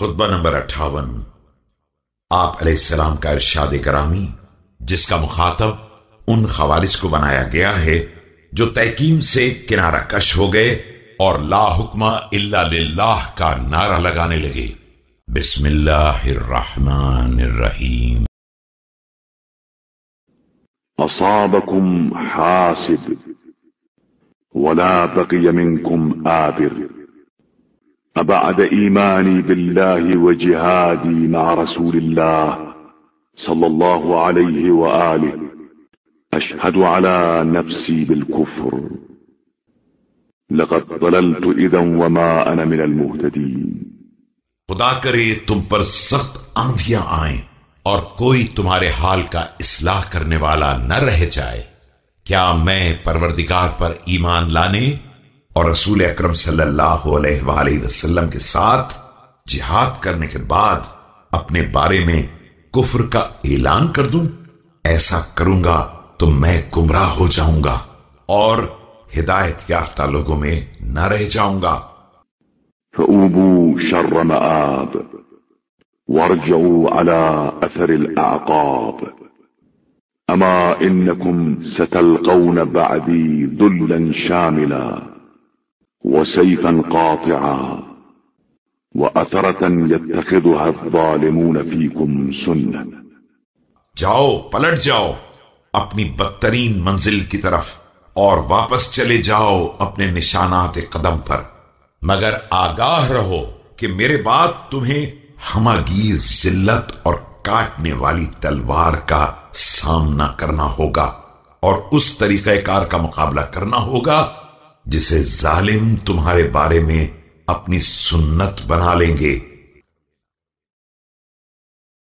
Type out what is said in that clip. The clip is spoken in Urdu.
خطبہ نمبر اٹھاون۔ آپ علیہ السلام کا ارشاد کرامی، جس کا مخاطب ان خوارج کو بنایا گیا ہے، جو تحکیم سے کنارہ کش ہو گئے اور لا حکمہ الا للہ کا نعرہ لگانے لگے۔ بسم اللہ الرحمن الرحیم۔ أصابكم حاسد ولا بقي منكم آبر۔ أبعد إيماني بالله وجهادي مع رسول الله صلى الله عليه وآله. أشهد على نفسي بالكفر. لقد ضللت إذا وما أنا من المهتدين. خدا کرے، تم پر سخت آندیاں آئیں اور کوئی تمہارے حال کا اصلاح کرنے والا نہ رہ جائے۔ کیا میں پروردگار پر ایمان لانے اور رسول اکرم صلی اللہ علیہ وآلہ وسلم کے ساتھ جہاد کرنے کے بعد اپنے بارے میں کفر کا اعلان کر دوں، ایسا کروں گا تو میں گمراہ ہو جاؤں گا اور ہدایت یافتہ لوگوں میں نہ رہ جاؤں گا۔ فأوبوا شر مآب وارجعوا على أثر الأعقاب أما إنكم ستلقون بعدي ذلا شاملا وسيفا قاطعا وأثرة يتخذها الظالمون فيكم سنة. جاؤ، پلٹ جاؤ، اپنی بدترین منزل کی طرف اور واپس چلے جاؤ اپنے نشانات قدم پر۔ مگر آگاہ رہو کہ میرے بعد تمہیں ہماگیر، ذلت اور کاٹنے والی تلوار کا سامنا کرنا ہوگا اور اس طریقہ کار کا مقابلہ کرنا ہوگا جسے ظالم تمہارے بارے میں اپنی سنت بنا لیں گے۔